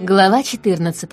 Глава 14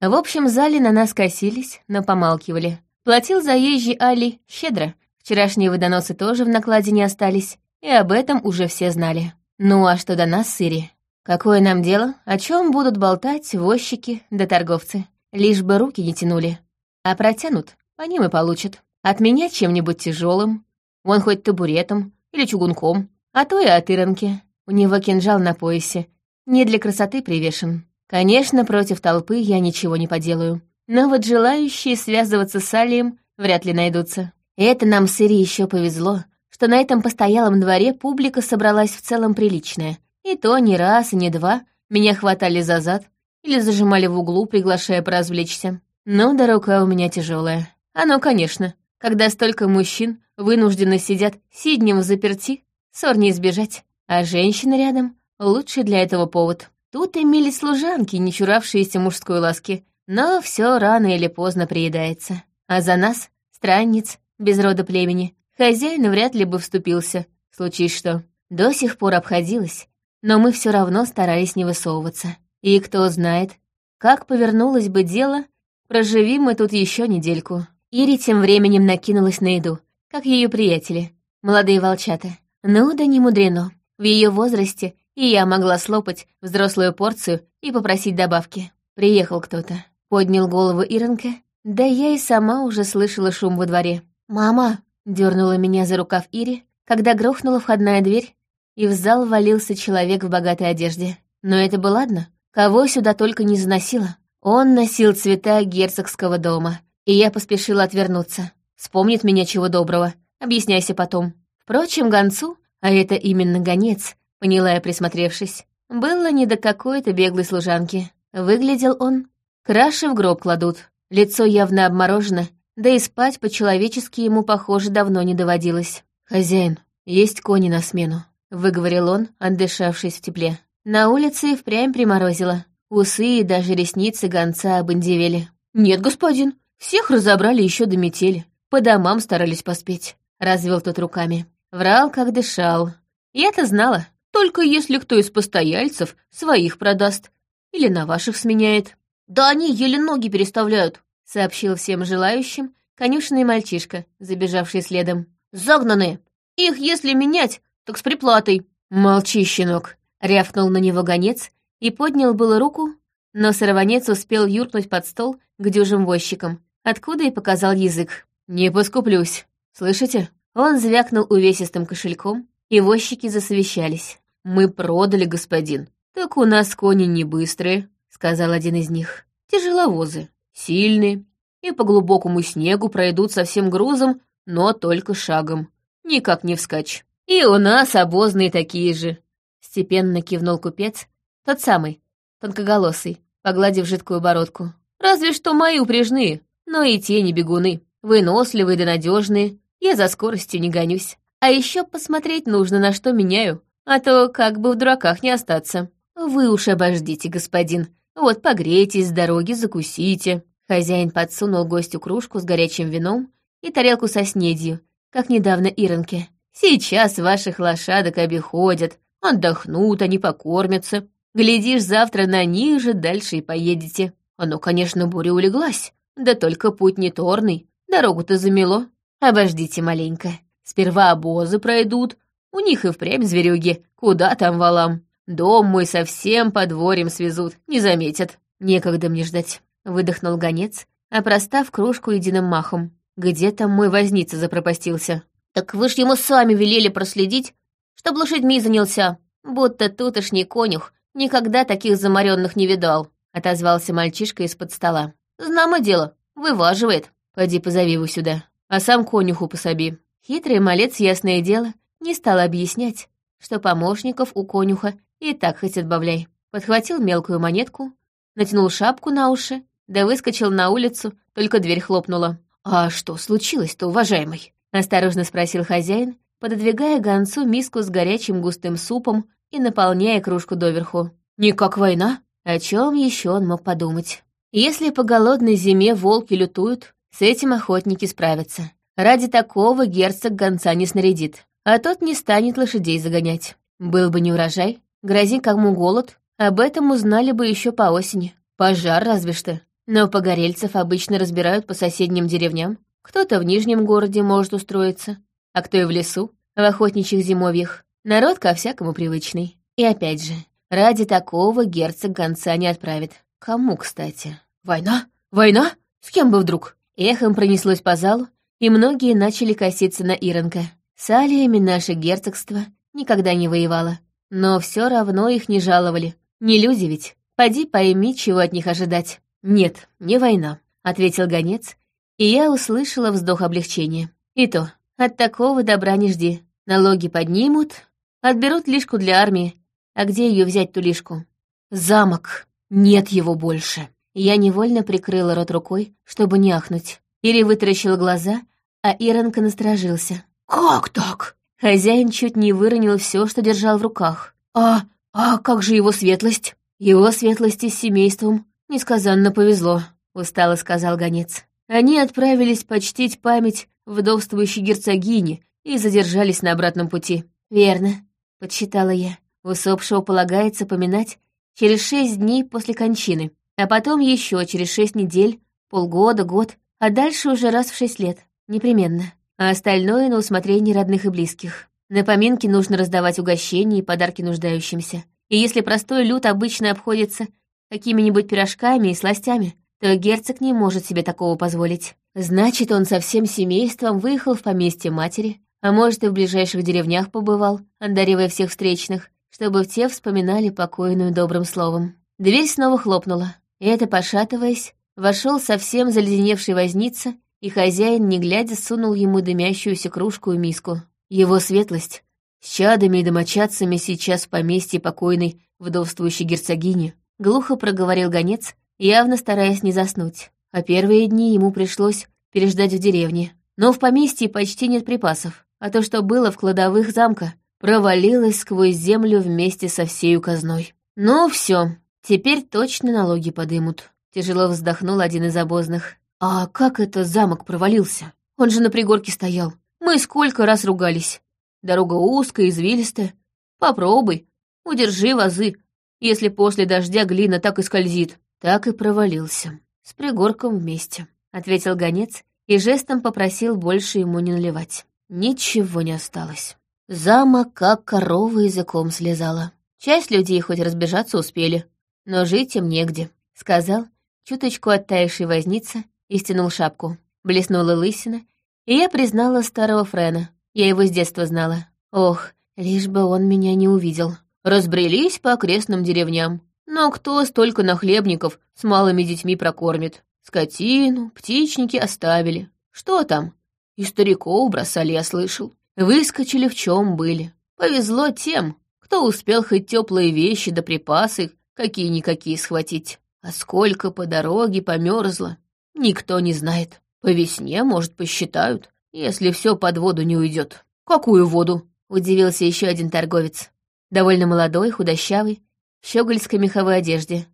В общем зале на нас косились, но помалкивали. Платил заезжий Али щедро. Вчерашние водоносы тоже в накладе не остались, и об этом уже все знали. Ну а что до нас, Сири? Какое нам дело? О чем будут болтать возчики да торговцы? Лишь бы руки не тянули. А протянут, по ним и получат. От меня чем-нибудь тяжелым, вон хоть табуретом или чугунком, а то и от Иронки. У него кинжал на поясе, не для красоты привешен. Конечно, против толпы я ничего не поделаю. Но вот желающие связываться с Алием вряд ли найдутся. Это нам с Ири еще повезло, что на этом постоялом дворе публика собралась в целом приличная. И то не раз, и не два меня хватали за зад или зажимали в углу, приглашая поразвлечься. Но да рука у меня тяжелая. Ну, конечно, когда столько мужчин вынуждены сидят сиднем в заперти, ссор не избежать, а женщина рядом лучший для этого повод. Тут имелись служанки, не чуравшиеся мужской ласки, но все рано или поздно приедается. А за нас, странниц, без рода племени, хозяин вряд ли бы вступился, случись что. До сих пор обходилось, но мы все равно старались не высовываться. И кто знает, как повернулось бы дело, проживи мы тут еще недельку. Ири тем временем накинулась на еду, как ее приятели, молодые волчата. Ну да не мудрено. В ее возрасте и я могла слопать взрослую порцию и попросить добавки. Приехал кто-то. Поднял голову Иронка, да я и сама уже слышала шум во дворе. «Мама!» — дернула меня за рукав Ири, когда грохнула входная дверь, и в зал валился человек в богатой одежде. Но это было ладно, кого сюда только не заносило. Он носил цвета герцогского дома, и я поспешила отвернуться. Вспомнит меня чего доброго, объясняйся потом. Впрочем, гонцу, а это именно гонец, Поняла я, присмотревшись. Было не до какой-то беглой служанки. Выглядел он. Краши в гроб кладут. Лицо явно обморожено, да и спать по-человечески ему, похоже, давно не доводилось. «Хозяин, есть кони на смену», — выговорил он, отдышавшись в тепле. На улице и впрямь приморозило. Усы и даже ресницы гонца обындевели. «Нет, господин, всех разобрали еще до метели. По домам старались поспеть», — развел тот руками. Врал, как дышал. Я-то знала, только если кто из постояльцев своих продаст или на ваших сменяет. Да они еле ноги переставляют, сообщил всем желающим конюшный мальчишка, забежавший следом. Загнанные. Их если менять, так с приплатой. Молчи, щенок, рявкнул на него гонец и поднял было руку, но сорванец успел юркнуть под стол к дюжим возчикам, откуда и показал язык. «Не поскуплюсь, слышите?» Он звякнул увесистым кошельком, и возчики засовещались. «Мы продали, господин. Так у нас кони не быстрые», — сказал один из них. «Тяжеловозы, сильные, и по глубокому снегу пройдут со всем грузом, но только шагом. Никак не вскачь. И у нас обозные такие же», — степенно кивнул купец, тот самый, тонкоголосый, погладив жидкую бородку. «Разве что мои упряжные, но и те не бегуны. Выносливые да надежные, я за скоростью не гонюсь. А еще посмотреть нужно, на что меняю а то как бы в дураках не остаться. Вы уж обождите, господин. Вот погрейтесь с дороги, закусите». Хозяин подсунул гостю кружку с горячим вином и тарелку со снедью, как недавно Иронке. «Сейчас ваших лошадок обиходят, отдохнут, они покормятся. Глядишь, завтра на них же дальше и поедете. Оно, конечно, буря улеглась, да только путь не торный, дорогу-то замело. Обождите маленько. Сперва обозы пройдут, у них и впрямь зверюги, куда там валам. Дом мой совсем подворьем свезут, не заметят. Некогда мне ждать. Выдохнул гонец, опростав кружку единым махом. Где там мой возница запропастился? Так вы ж ему сами велели проследить, чтоб лошадьми занялся. Будто тутошний конюх никогда таких заморенных не видал, отозвался мальчишка из-под стола. Знамо дело, вываживает. Поди позови его сюда, а сам конюху пособи. Хитрый малец, ясное дело, не стал объяснять, что помощников у конюха и так хоть отбавляй. Подхватил мелкую монетку, натянул шапку на уши, да выскочил на улицу, только дверь хлопнула. «А что случилось-то, уважаемый?» — осторожно спросил хозяин, пододвигая гонцу миску с горячим густым супом и наполняя кружку доверху. «Не как война?» О чем еще он мог подумать? Если по голодной зиме волки лютуют, с этим охотники справятся. Ради такого герцог гонца не снарядит а тот не станет лошадей загонять. Был бы не урожай, грози кому голод, Об этом узнали бы еще по осени. Пожар разве что. Но погорельцев обычно разбирают по соседним деревням. Кто-то в Нижнем городе может устроиться, а кто и в лесу, в охотничьих зимовьях. Народ ко всякому привычный. И опять же, ради такого герцог гонца не отправит. Кому, кстати? Война? Война? С кем бы вдруг? Эхом пронеслось по залу, и многие начали коситься на Иронка. С алиями наше герцогство никогда не воевало. Но все равно их не жаловали. Не люди ведь. Поди пойми, чего от них ожидать. «Нет, не война», — ответил гонец, и я услышала вздох облегчения. И то, от такого добра не жди. Налоги поднимут, отберут лишку для армии. А где ее взять, ту лишку? Замок. Нет его больше. Я невольно прикрыла рот рукой, чтобы не ахнуть. Ири вытаращил глаза, а Иронка насторожился. «Как так?» Хозяин чуть не выронил все, что держал в руках. «А, а как же его светлость?» «Его светлости с семейством несказанно повезло», — устало сказал гонец. Они отправились почтить память вдовствующей герцогини и задержались на обратном пути. «Верно», — подсчитала я. Усопшего полагается поминать через шесть дней после кончины, а потом еще через шесть недель, полгода, год, а дальше уже раз в шесть лет, непременно. А остальное на усмотрение родных и близких. На поминки нужно раздавать угощения и подарки нуждающимся. И если простой люд обычно обходится какими-нибудь пирожками и сластями, то герцог не может себе такого позволить. Значит, он со всем семейством выехал в поместье матери, а может, и в ближайших деревнях побывал, одаривая всех встречных, чтобы те вспоминали покойную добрым словом. Дверь снова хлопнула, и это, пошатываясь, вошел совсем заледеневший возница, и хозяин, не глядя, сунул ему дымящуюся кружку и миску. Его светлость с чадами и домочадцами сейчас в поместье покойной вдовствующей герцогини, глухо проговорил гонец, явно стараясь не заснуть. А первые дни ему пришлось переждать в деревне. Но в поместье почти нет припасов, а то, что было в кладовых замка, провалилось сквозь землю вместе со всей казной. Ну все, теперь точно налоги подымут. Тяжело вздохнул один из обозных. А как это замок провалился? Он же на пригорке стоял. Мы сколько раз ругались. Дорога узкая, извилистая. Попробуй, удержи вазы, если после дождя глина так и скользит. Так и провалился. С пригорком вместе, — ответил гонец и жестом попросил больше ему не наливать. Ничего не осталось. Замок как корова языком слезала. Часть людей хоть разбежаться успели, но жить им негде, — сказал, чуточку оттаивший возница, и стянул шапку. Блеснула лысина, и я признала старого Френа. Я его с детства знала. Ох, лишь бы он меня не увидел разбрелись по окрестным деревням. Но кто столько нахлебников с малыми детьми прокормит? Скотину, птичники оставили. Что там? И стариков бросали, я слышал. Выскочили в чем были. Повезло тем, кто успел хоть теплые вещи да припасы какие-никакие схватить. А сколько по дороге померзло, никто не знает. По весне, может, посчитают, если все под воду не уйдет. Какую воду? Удивился еще один торговец довольно молодой, худощавый, в щегольской меховой одежде.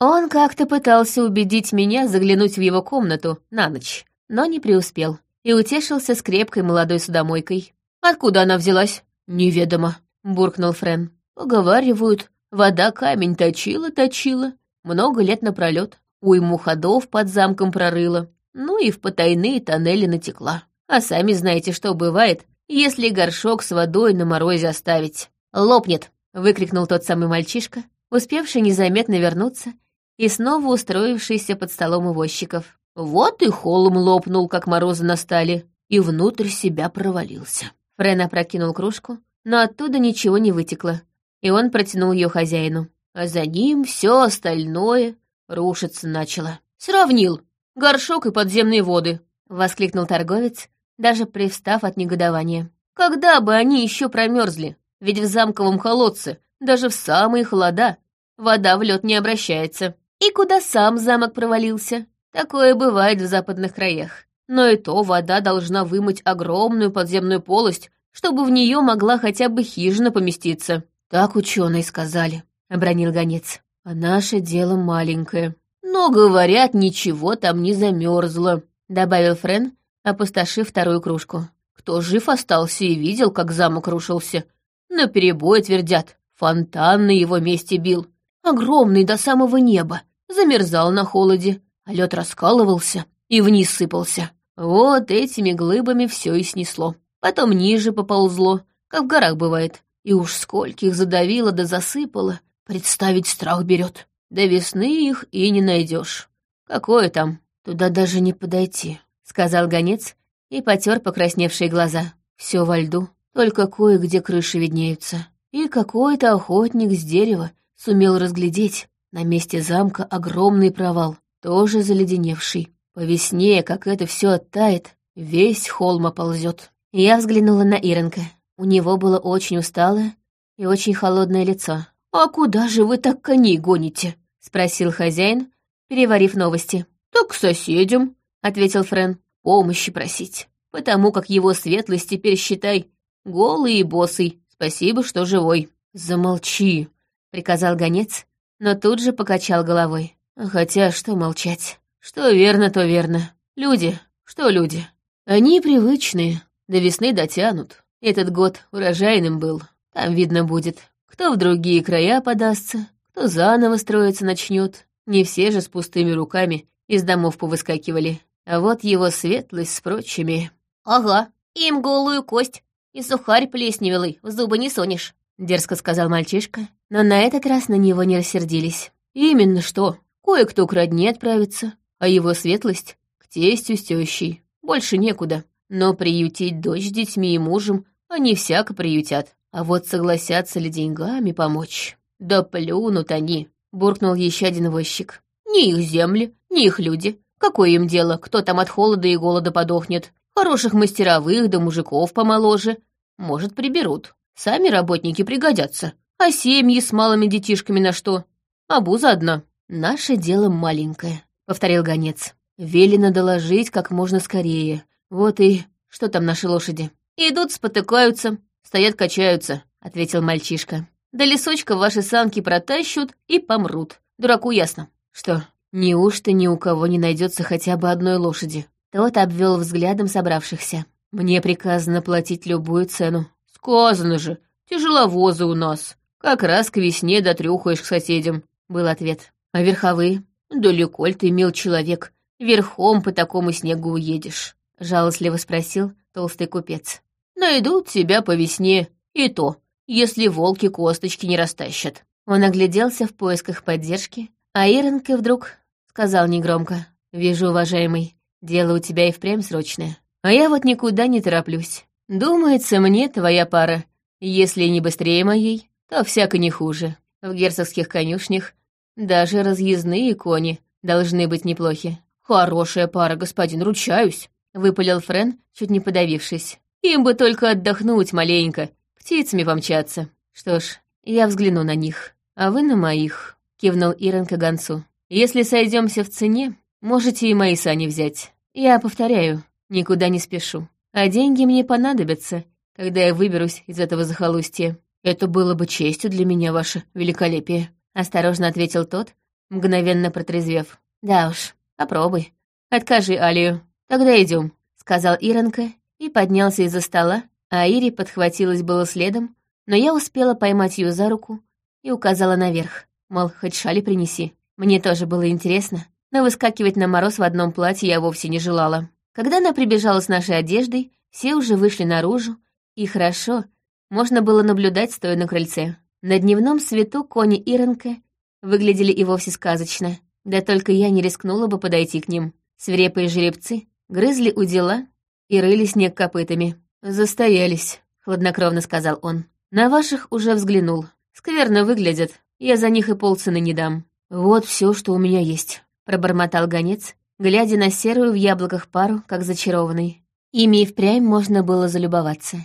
Он как-то пытался убедить меня заглянуть в его комнату на ночь, но не преуспел, и утешился с крепкой молодой судомойкой. «Откуда она взялась?» «Неведомо», — буркнул Френ. «Поговаривают, вода камень точила-точила, много лет напролет, уйму ходов под замком прорыла, ну и в потайные тоннели натекла. А сами знаете, что бывает, если горшок с водой на морозе оставить. «Лопнет!» — выкрикнул тот самый мальчишка, успевший незаметно вернуться и снова устроившийся под столом у возчиков. Вот и холм лопнул, как морозы настали, и внутрь себя провалился. Френ опрокинул кружку, но оттуда ничего не вытекло, и он протянул ее хозяину. А за ним все остальное рушиться начало. «Сравнил! Горшок и подземные воды!» — воскликнул торговец, даже привстав от негодования. «Когда бы они еще промерзли? Ведь в замковом колодце, даже в самые холода, вода в лед не обращается. И куда сам замок провалился? Такое бывает в западных краях. Но и то вода должна вымыть огромную подземную полость, чтобы в нее могла хотя бы хижина поместиться. Так ученые сказали, — обронил гонец. А наше дело маленькое. Но, говорят, ничего там не замерзло, — добавил Френ, опустошив вторую кружку. Кто жив остался и видел, как замок рушился, на перебой твердят. Фонтан на его месте бил. огромный до самого неба, замерзал на холоде, а лед раскалывался и вниз сыпался. Вот этими глыбами все и снесло. Потом ниже поползло, как в горах бывает. И уж скольких задавило да засыпало, представить страх берет. До весны их и не найдешь. Какое там? Туда даже не подойти, сказал гонец и потер покрасневшие глаза. Все во льду, только кое-где крыши виднеются. И какой-то охотник с дерева сумел разглядеть на месте замка огромный провал, тоже заледеневший. По весне, как это все оттает, весь холм оползет. Я взглянула на Иренка. У него было очень усталое и очень холодное лицо. «А куда же вы так коней гоните?» — спросил хозяин, переварив новости. «Так к соседям», — ответил Френ. «Помощи просить. Потому как его светлость теперь, считай, голый и босый. Спасибо, что живой». «Замолчи», — приказал гонец, но тут же покачал головой. «Хотя что молчать? Что верно, то верно. Люди, что люди? Они привычные, до весны дотянут. Этот год урожайным был. Там видно будет, кто в другие края подастся, кто заново строиться начнет. Не все же с пустыми руками из домов повыскакивали. А вот его светлость с прочими. «Ага, им голую кость и сухарь плесневелый в зубы не сонешь», — дерзко сказал мальчишка, но на этот раз на него не рассердились. «Именно что. Кое-кто к родне отправится, а его светлость — к тестю с тещей. Больше некуда. Но приютить дочь с детьми и мужем они всяко приютят. А вот согласятся ли деньгами помочь? Да плюнут они, буркнул еще один возчик. Ни их земли, ни их люди. Какое им дело, кто там от холода и голода подохнет? Хороших мастеровых да мужиков помоложе. Может, приберут. Сами работники пригодятся. А семьи с малыми детишками на что? Абуза одна. Наше дело маленькое, повторил гонец. Велено доложить как можно скорее. Вот и что там наши лошади? Идут, спотыкаются, стоят, качаются, ответил мальчишка. До лесочка ваши санки протащут и помрут. Дураку ясно. Что, неужто ни у кого не найдется хотя бы одной лошади? Тот обвел взглядом собравшихся. Мне приказано платить любую цену. Сказано же, тяжеловозы у нас. Как раз к весне дотрюхаешь к соседям, был ответ. А верховые? Далеко ли ты, мил человек, верхом по такому снегу уедешь? — жалостливо спросил толстый купец. «Найдут тебя по весне, и то, если волки косточки не растащат». Он огляделся в поисках поддержки, а Иренка вдруг сказал негромко. «Вижу, уважаемый, дело у тебя и впрямь срочное. А я вот никуда не тороплюсь. Думается мне твоя пара. Если не быстрее моей, то всяко не хуже. В герцогских конюшнях даже разъездные кони должны быть неплохи. Хорошая пара, господин, ручаюсь. — выпалил Френ, чуть не подавившись. «Им бы только отдохнуть маленько, птицами помчаться. Что ж, я взгляну на них, а вы на моих», — кивнул Ирен к гонцу. «Если сойдемся в цене, можете и мои сани взять. Я повторяю, никуда не спешу. А деньги мне понадобятся, когда я выберусь из этого захолустья. Это было бы честью для меня, ваше великолепие», — осторожно ответил тот, мгновенно протрезвев. «Да уж, попробуй. Откажи Алию. «Тогда идем, сказал Иронка и поднялся из-за стола, а Ири подхватилась было следом, но я успела поймать ее за руку и указала наверх, мол, хоть шали принеси. Мне тоже было интересно, но выскакивать на мороз в одном платье я вовсе не желала. Когда она прибежала с нашей одеждой, все уже вышли наружу, и хорошо, можно было наблюдать, стоя на крыльце. На дневном свету кони Иронка выглядели и вовсе сказочно, да только я не рискнула бы подойти к ним. Свирепые жеребцы грызли у дела и рыли снег копытами. «Застоялись», — хладнокровно сказал он. «На ваших уже взглянул. Скверно выглядят. Я за них и полцены не дам. Вот все, что у меня есть», — пробормотал гонец, глядя на серую в яблоках пару, как зачарованный. Ими и впрямь можно было залюбоваться.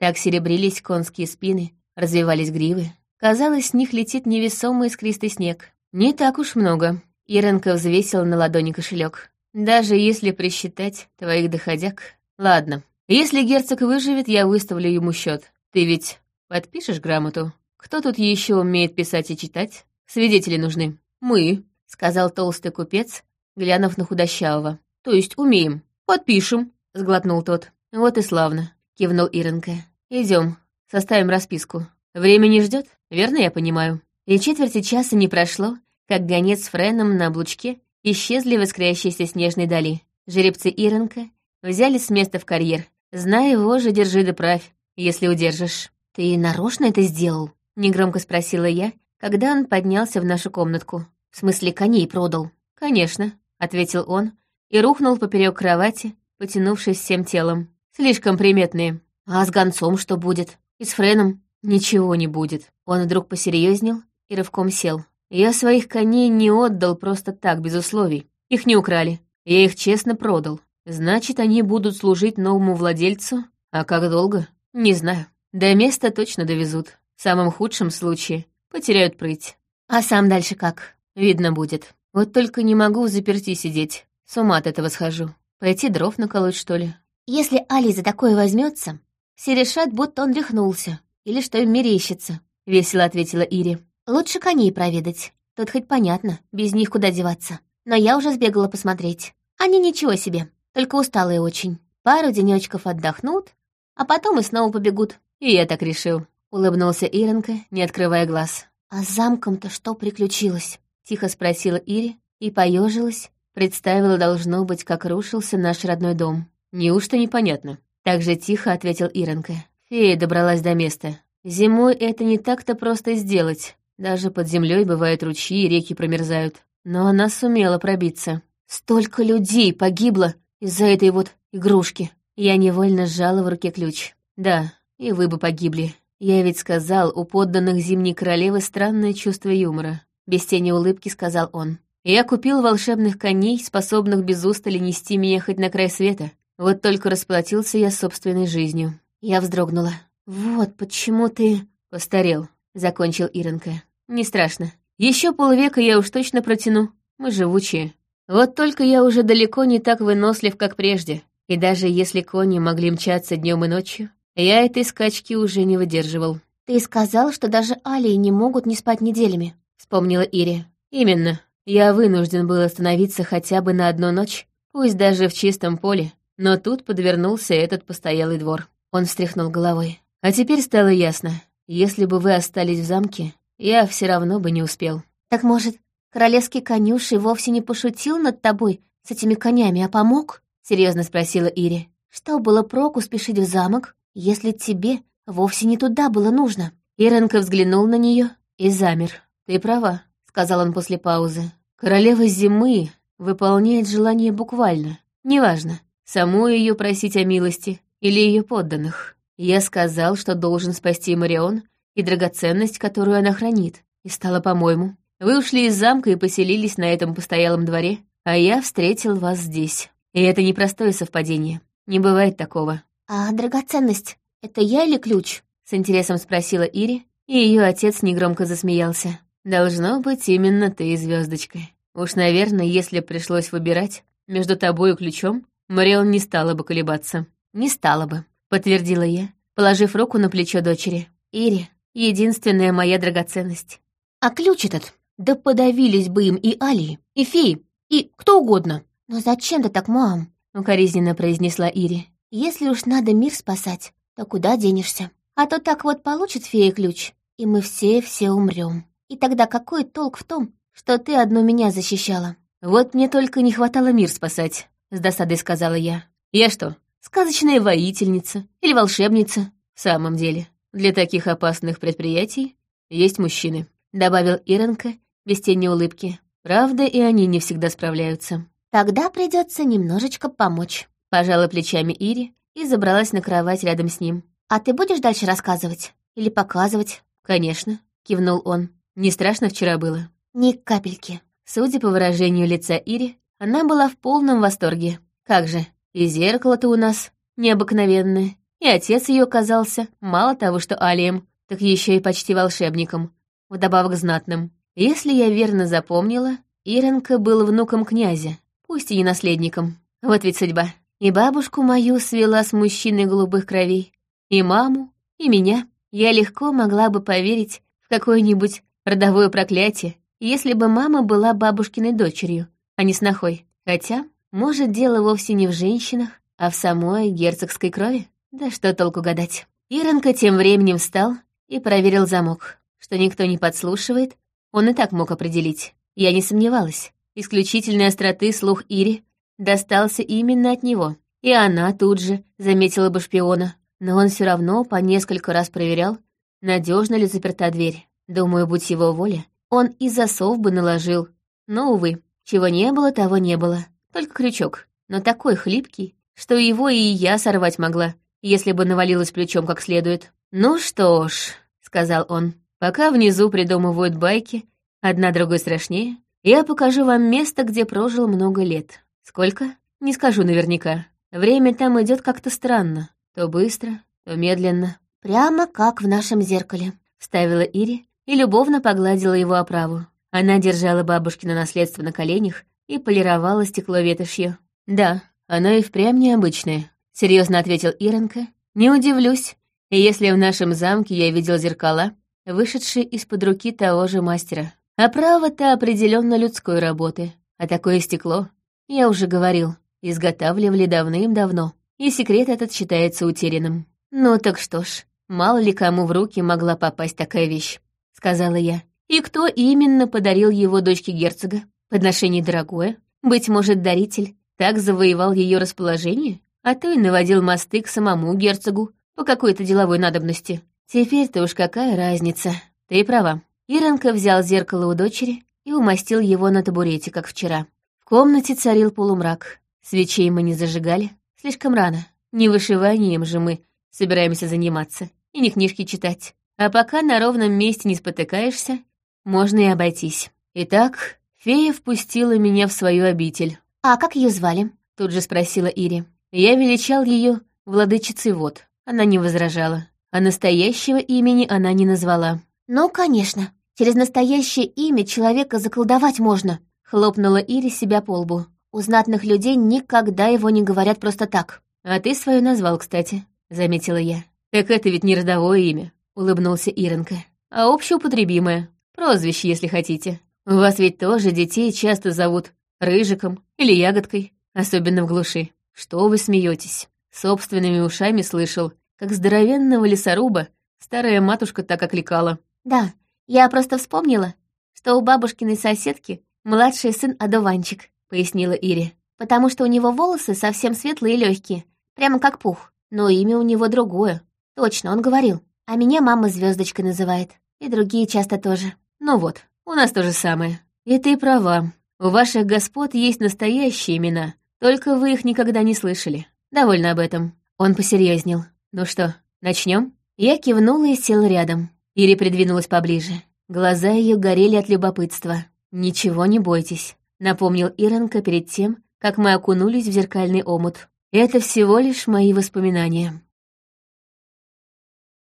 Так серебрились конские спины, развивались гривы. Казалось, с них летит невесомый искристый снег. Не так уж много. Иренка взвесила на ладони кошелек. Даже если присчитать твоих доходяг... Ладно, если герцог выживет, я выставлю ему счет. Ты ведь подпишешь грамоту? Кто тут еще умеет писать и читать? Свидетели нужны. Мы, — сказал толстый купец, глянув на худощавого. То есть умеем. Подпишем, — сглотнул тот. Вот и славно, — кивнул Иренка. Идем, составим расписку. Время не ждет, верно я понимаю? И четверти часа не прошло, как гонец с Френом на облучке исчезли в искрящейся снежной дали. Жеребцы Иронка взяли с места в карьер. Зная его же, держи да правь, если удержишь. «Ты нарочно это сделал?» — негромко спросила я, когда он поднялся в нашу комнатку. «В смысле, коней продал?» «Конечно», — ответил он и рухнул поперек кровати, потянувшись всем телом. «Слишком приметные. А с гонцом что будет? И с Френом? Ничего не будет». Он вдруг посерьезнел и рывком сел. «Я своих коней не отдал просто так, без условий. Их не украли. Я их честно продал. Значит, они будут служить новому владельцу? А как долго? Не знаю. До места точно довезут. В самом худшем случае потеряют прыть. А сам дальше как? Видно будет. Вот только не могу в заперти сидеть. С ума от этого схожу. Пойти дров наколоть, что ли? Если Али за такое возьмется, все решат, будто он рехнулся. Или что им мерещится, — весело ответила Ири. Лучше коней проведать. Тут хоть понятно, без них куда деваться. Но я уже сбегала посмотреть. Они ничего себе, только усталые очень. Пару денечков отдохнут, а потом и снова побегут. И я так решил. Улыбнулся Иренка, не открывая глаз. «А с замком-то что приключилось?» Тихо спросила Ири и поежилась, представила, должно быть, как рушился наш родной дом. «Неужто непонятно?» Так же тихо ответил Иренка. Фея добралась до места. Зимой это не так-то просто сделать. Даже под землей бывают ручьи и реки промерзают. Но она сумела пробиться. Столько людей погибло из-за этой вот игрушки. Я невольно сжала в руке ключ. Да, и вы бы погибли. Я ведь сказал, у подданных Зимней Королевы странное чувство юмора. Без тени улыбки сказал он. Я купил волшебных коней, способных без устали нести меня хоть на край света. Вот только расплатился я собственной жизнью. Я вздрогнула. «Вот почему ты...» «Постарел», — закончил Иренка. «Не страшно. Еще полвека я уж точно протяну. Мы живучие. Вот только я уже далеко не так вынослив, как прежде. И даже если кони могли мчаться днем и ночью, я этой скачки уже не выдерживал. «Ты сказал, что даже алии не могут не спать неделями», — вспомнила Ири. «Именно. Я вынужден был остановиться хотя бы на одну ночь, пусть даже в чистом поле. Но тут подвернулся этот постоялый двор». Он встряхнул головой. «А теперь стало ясно. Если бы вы остались в замке, я все равно бы не успел». «Так, может, королевский конюший вовсе не пошутил над тобой с этими конями, а помог?» — серьезно спросила Ири. «Что было проку спешить в замок, если тебе вовсе не туда было нужно?» Иренка взглянул на нее и замер. «Ты права», — сказал он после паузы. «Королева зимы выполняет желание буквально. Неважно, саму ее просить о милости или ее подданных. Я сказал, что должен спасти Марион и драгоценность, которую она хранит, и стало по-моему. Вы ушли из замка и поселились на этом постоялом дворе, а я встретил вас здесь. И это непростое совпадение. Не бывает такого. «А драгоценность — это я или ключ?» — с интересом спросила Ири, и ее отец негромко засмеялся. «Должно быть именно ты, звездочка. Уж, наверное, если пришлось выбирать между тобой и ключом, Марион не стала бы колебаться». «Не стала бы», — подтвердила я, положив руку на плечо дочери. «Ири — единственная моя драгоценность. А ключ этот, да подавились бы им и Али, и феи, и кто угодно». «Но зачем ты так, мам?» — укоризненно произнесла Ири. Если уж надо мир спасать, то куда денешься? А то так вот получит фея ключ, и мы все-все умрем. И тогда какой толк в том, что ты одну меня защищала? Вот мне только не хватало мир спасать, с досадой сказала я. Я что, сказочная воительница или волшебница? В самом деле, для таких опасных предприятий есть мужчины, добавил Иренка без тени улыбки. Правда, и они не всегда справляются. Тогда придется немножечко помочь. Пожала плечами Ири и забралась на кровать рядом с ним. «А ты будешь дальше рассказывать? Или показывать?» «Конечно», — кивнул он. «Не страшно вчера было?» «Ни капельки». Судя по выражению лица Ири, она была в полном восторге. «Как же, и зеркало-то у нас необыкновенное, и отец ее казался, мало того, что алием, так еще и почти волшебником, вдобавок знатным. Если я верно запомнила, Иренка был внуком князя, пусть и не наследником. Вот ведь судьба. И бабушку мою свела с мужчиной голубых кровей, и маму, и меня. Я легко могла бы поверить в какое-нибудь родовое проклятие, если бы мама была бабушкиной дочерью, а не снохой. Хотя, может, дело вовсе не в женщинах, а в самой герцогской крови. Да что толку гадать. Иронка тем временем встал и проверил замок, что никто не подслушивает, он и так мог определить. Я не сомневалась. Исключительной остроты слух Ири достался именно от него. И она тут же заметила бы шпиона. Но он все равно по несколько раз проверял, надежно ли заперта дверь. Думаю, будь его воля, он и засов бы наложил. Но, увы, чего не было, того не было. Только крючок. Но такой хлипкий, что его и я сорвать могла, если бы навалилась плечом как следует. «Ну что ж», — сказал он, — «пока внизу придумывают байки, одна другой страшнее, я покажу вам место, где прожил много лет. Сколько? Не скажу наверняка. Время там идет как-то странно. То быстро, то медленно. «Прямо как в нашем зеркале», — вставила Ири и любовно погладила его оправу. Она держала бабушкино наследство на коленях и полировала стекло ветошью. «Да, оно и впрямь необычное», — серьезно ответил Иронка. «Не удивлюсь, если в нашем замке я видел зеркала, вышедшие из-под руки того же мастера. Оправа-то определенно людской работы, а такое стекло, я уже говорил, изготавливали давным-давно, и секрет этот считается утерянным. Ну так что ж, мало ли кому в руки могла попасть такая вещь, сказала я. И кто именно подарил его дочке герцога? Подношение дорогое? Быть может, даритель так завоевал ее расположение? А то и наводил мосты к самому герцогу по какой-то деловой надобности. Теперь-то уж какая разница. Ты права. Иронка взял зеркало у дочери и умастил его на табурете, как вчера. В комнате царил полумрак. Свечей мы не зажигали. Слишком рано. Не вышиванием же мы собираемся заниматься. И не книжки читать. А пока на ровном месте не спотыкаешься, можно и обойтись. Итак, фея впустила меня в свою обитель. «А как ее звали?» — тут же спросила Ири. Я величал ее владычицей вод. Она не возражала. А настоящего имени она не назвала. «Ну, конечно. Через настоящее имя человека заколдовать можно», — хлопнула Ири себя по лбу. «У знатных людей никогда его не говорят просто так». «А ты свое назвал, кстати», — заметила я. «Так это ведь не родовое имя», — улыбнулся Иренка. «А общеупотребимое. Прозвище, если хотите. У вас ведь тоже детей часто зовут Рыжиком или Ягодкой, особенно в глуши. Что вы смеетесь? Собственными ушами слышал, как здоровенного лесоруба старая матушка так окликала. «Да, я просто вспомнила, что у бабушкиной соседки младший сын Адованчик», — пояснила Ири. «Потому что у него волосы совсем светлые и легкие, прямо как пух. Но имя у него другое. Точно, он говорил. А меня мама звездочкой называет. И другие часто тоже. Ну вот, у нас то же самое. И ты права. У ваших господ есть настоящие имена, только вы их никогда не слышали. Довольно об этом. Он посерьезнел. Ну что, начнем? Я кивнула и сел рядом. Ири придвинулась поближе. Глаза ее горели от любопытства. «Ничего не бойтесь», — напомнил Иронка перед тем, как мы окунулись в зеркальный омут. «Это всего лишь мои воспоминания».